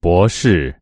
博士。